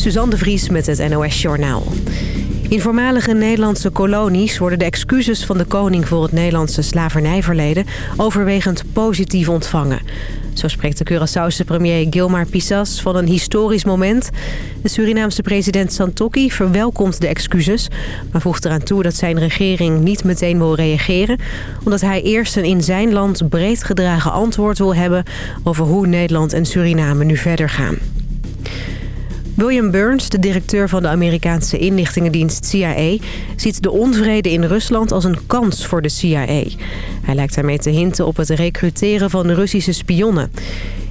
Suzanne de Vries met het NOS Journaal. In voormalige Nederlandse kolonies worden de excuses van de koning voor het Nederlandse slavernijverleden overwegend positief ontvangen. Zo spreekt de Curaçaose premier Gilmar Pisas van een historisch moment. De Surinaamse president Santokki verwelkomt de excuses... maar voegt eraan toe dat zijn regering niet meteen wil reageren... omdat hij eerst een in zijn land breed gedragen antwoord wil hebben... over hoe Nederland en Suriname nu verder gaan. William Burns, de directeur van de Amerikaanse inlichtingendienst CIA... ziet de onvrede in Rusland als een kans voor de CIA. Hij lijkt daarmee te hinten op het recruteren van Russische spionnen.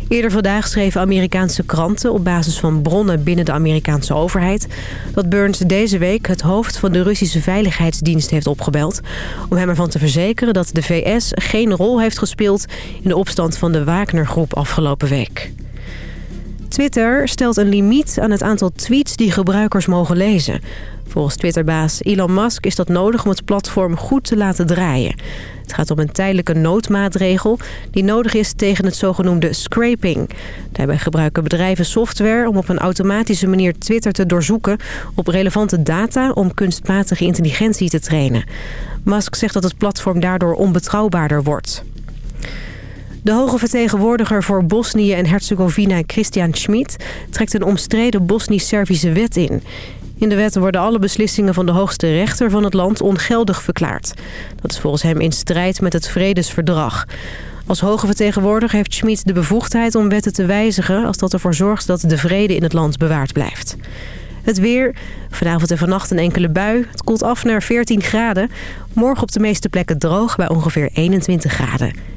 Eerder vandaag schreven Amerikaanse kranten op basis van bronnen binnen de Amerikaanse overheid... dat Burns deze week het hoofd van de Russische Veiligheidsdienst heeft opgebeld... om hem ervan te verzekeren dat de VS geen rol heeft gespeeld in de opstand van de Wagner-groep afgelopen week. Twitter stelt een limiet aan het aantal tweets die gebruikers mogen lezen. Volgens Twitterbaas Elon Musk is dat nodig om het platform goed te laten draaien. Het gaat om een tijdelijke noodmaatregel die nodig is tegen het zogenoemde scraping. Daarbij gebruiken bedrijven software om op een automatische manier Twitter te doorzoeken op relevante data om kunstmatige intelligentie te trainen. Musk zegt dat het platform daardoor onbetrouwbaarder wordt. De hoge vertegenwoordiger voor Bosnië en Herzegovina, Christian Schmid... trekt een omstreden Bosnisch-Servische wet in. In de wet worden alle beslissingen van de hoogste rechter van het land ongeldig verklaard. Dat is volgens hem in strijd met het vredesverdrag. Als hoge vertegenwoordiger heeft Schmid de bevoegdheid om wetten te wijzigen... als dat ervoor zorgt dat de vrede in het land bewaard blijft. Het weer. Vanavond en vannacht een enkele bui. Het koelt af naar 14 graden. Morgen op de meeste plekken droog bij ongeveer 21 graden.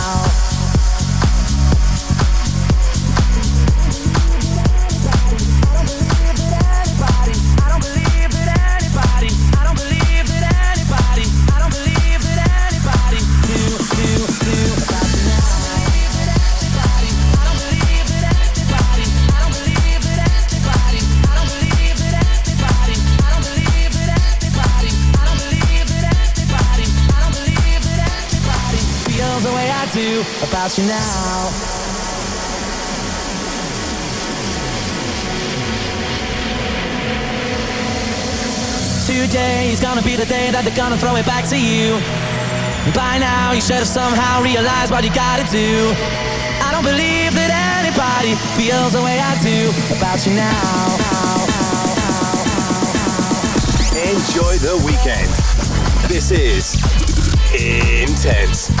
now. Today is gonna be the day that they're gonna throw it back to you. By now, you should have somehow realized what you gotta do. I don't believe that anybody feels the way I do about you now. Enjoy the weekend. This is Intense.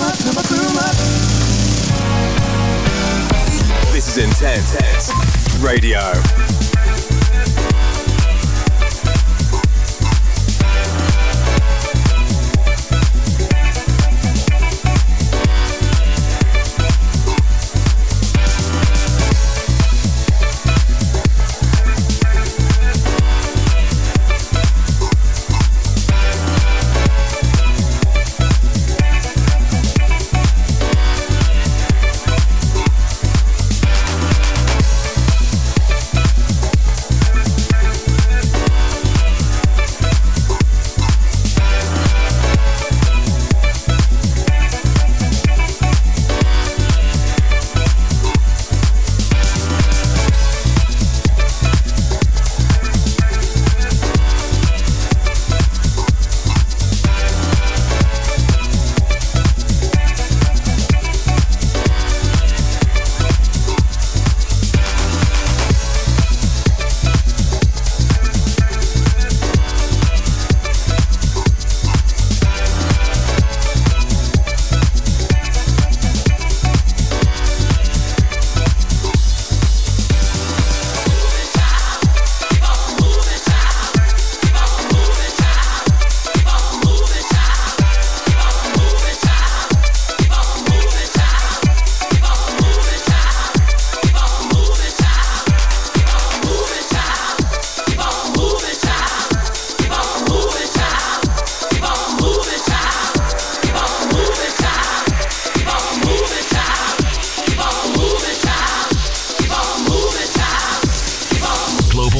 much, never too much. This is Intense Radio.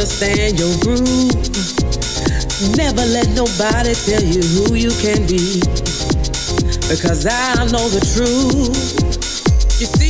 Understand your groove. Never let nobody tell you who you can be. Because I know the truth. You see,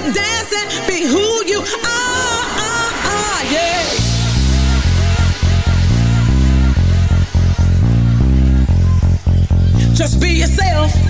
to dance and be who you are, are yeah. Just be yourself.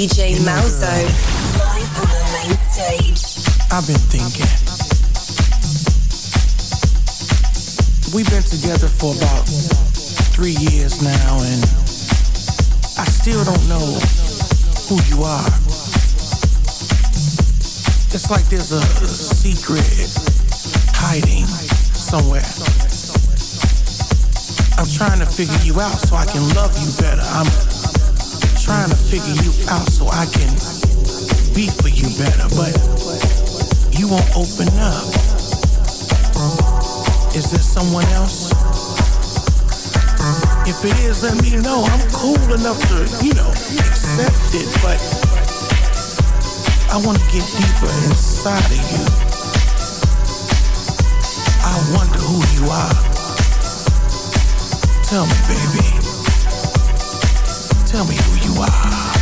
DJ Malzo. Live on the main stage. I've been thinking. We've been together for about three years now, and I still don't know who you are. It's like there's a secret hiding somewhere. I'm trying to figure you out so I can love you better. I'm trying to figure you out so I can be for you better, but you won't open up. Is there someone else? If it is, let me know. I'm cool enough to, you know, accept it, but I want to get deeper inside of you. I wonder who you are. Tell me, baby. Tell me who you are.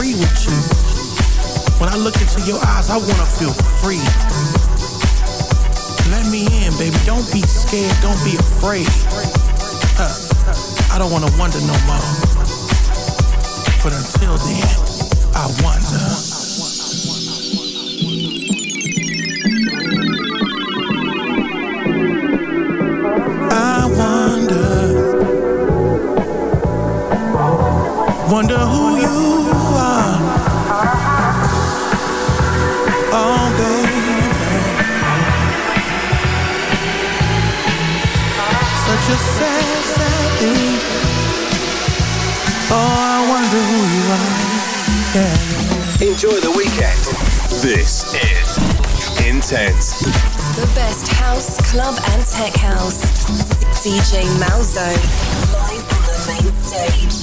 Free with you. When I look into your eyes, I wanna feel free. Let me in, baby. Don't be scared. Don't be afraid. Huh. I don't wanna wonder no more. But until then, I wonder. Sad, sad thing. Oh, I wonder who you are. Yeah. Enjoy the weekend. This is Intense. The best house, club, and tech house. DJ Malzo. Live on the main stage.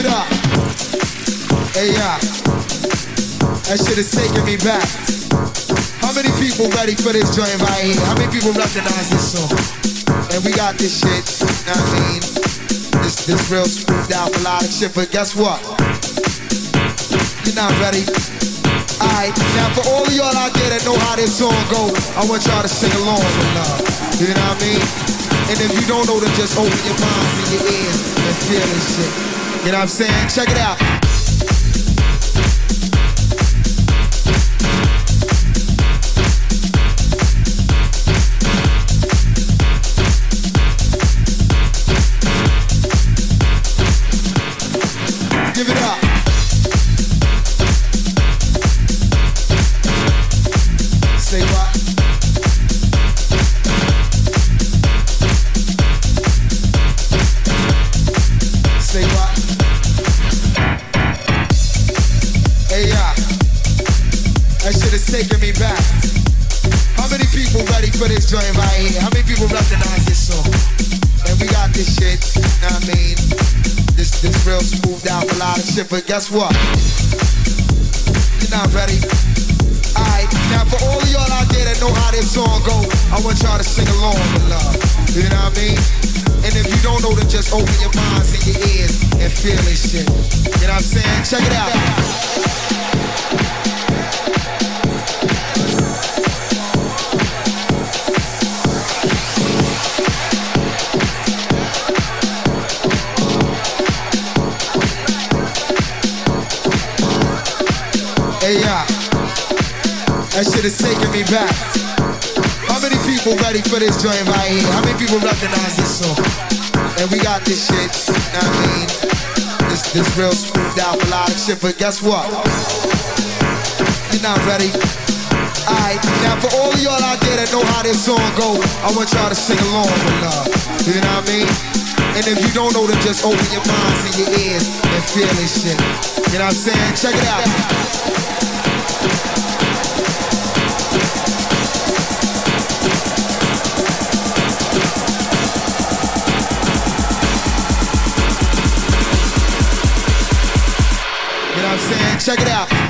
It up. Hey, yeah. That shit is taking me back. How many people ready for this joint right here? How many people recognize this song? And we got this shit, I mean? This, this real smoothed out melodic shit, but guess what? You're not ready. Alright, now for all of y'all out there that know how this song go, I want y'all to sing along with love. You know what I mean? And if you don't know, then just open your minds and your ears and feel this shit. You know what I'm saying? Check it out. Shit, but guess what? You're not ready. Alright, now for all y'all out there that know how this song go, I want y'all to sing along with love. You know what I mean? And if you don't know, then just open your minds and your ears and feel this shit. You know what I'm saying? Check it out. Hey, yeah. That shit is taking me back. How many people ready for this joint right here? How many people recognize this song? And we got this shit, I mean? This, this real smoothed out melodic shit, but guess what? You're not ready. Alright, now for all of y'all out there that know how this song go, I want y'all to sing along with love. You know what I mean? And if you don't know, then just open your minds and your ears and feel this shit. You know what I'm saying? Check it out. Check it out.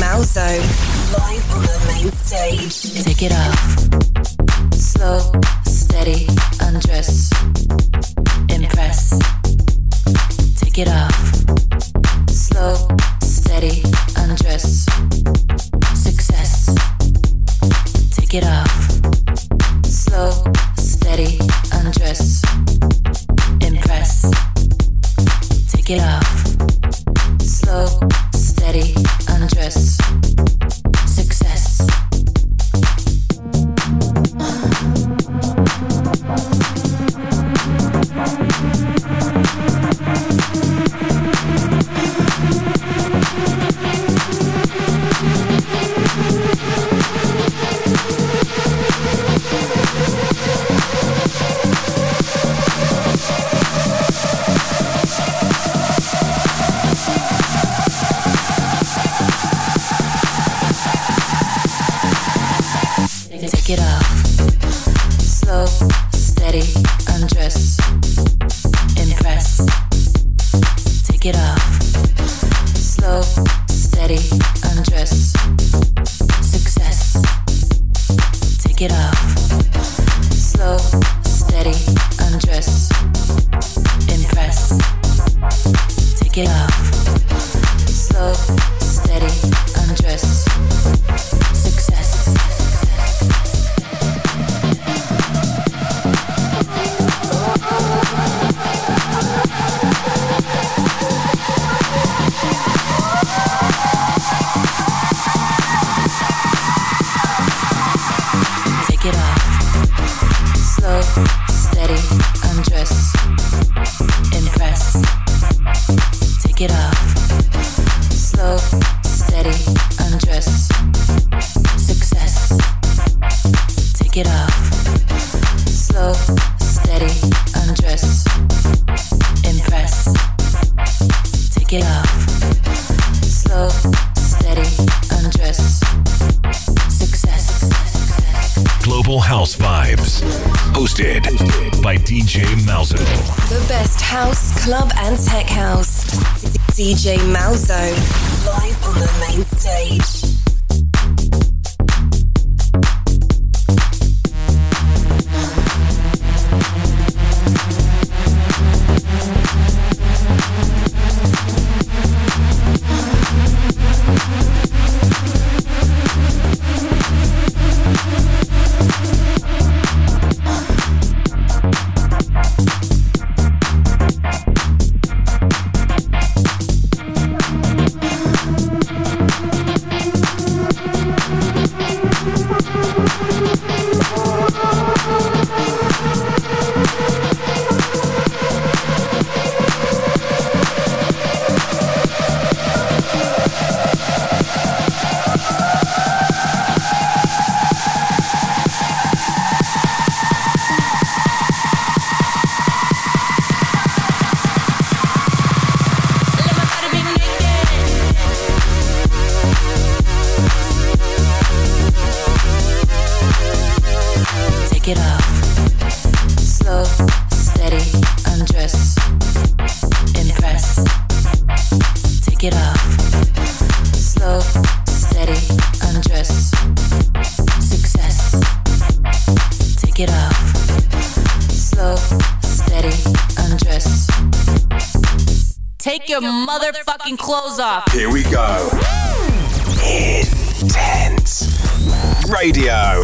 it up. your motherfucking clothes off. Here we go. Intense Radio.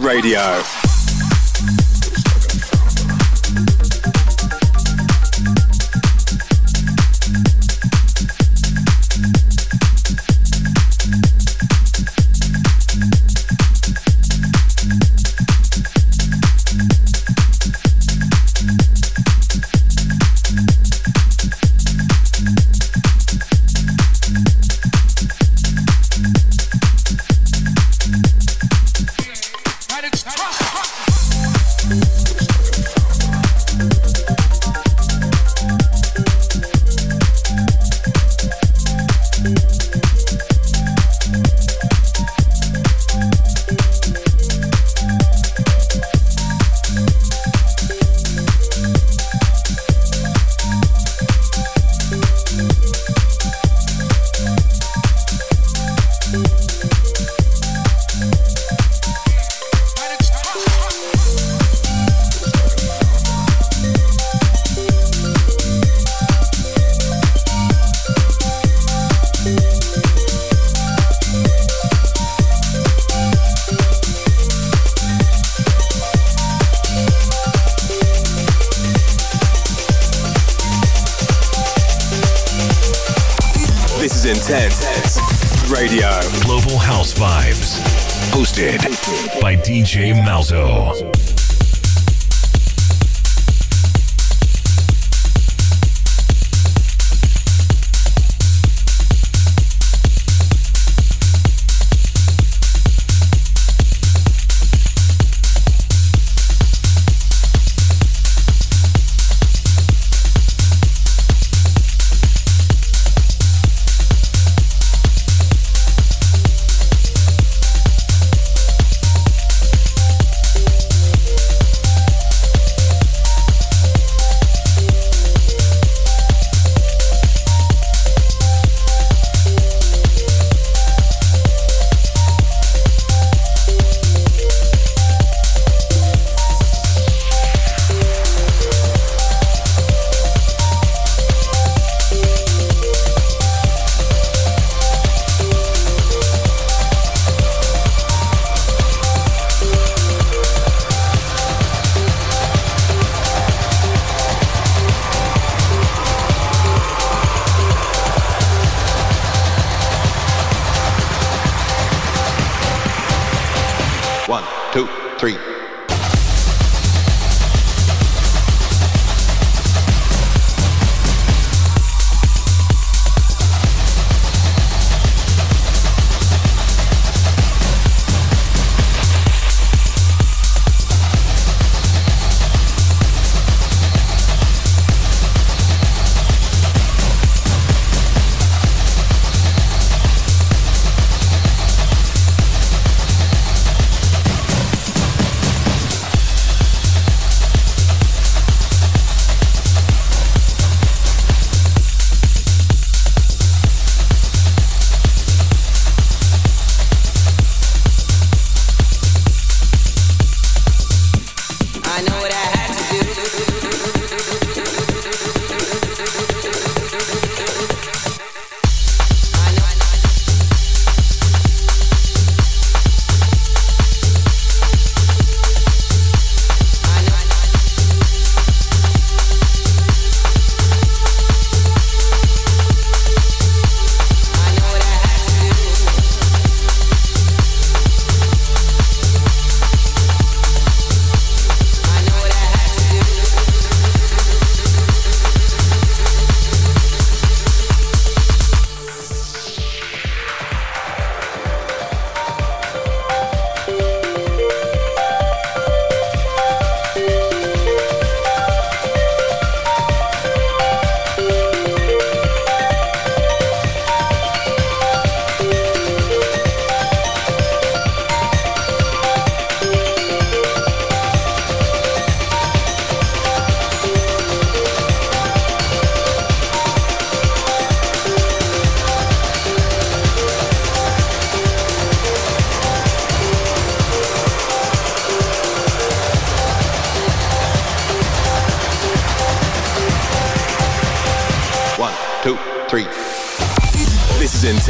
Radio.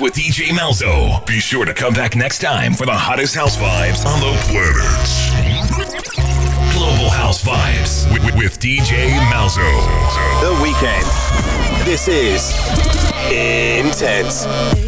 With DJ Malzo. Be sure to come back next time for the hottest house vibes on the planet. Global House Vibes with, with DJ Malzo. The weekend. This is Intense.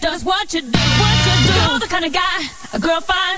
does what you do, what you do. The kind of guy a girl finds.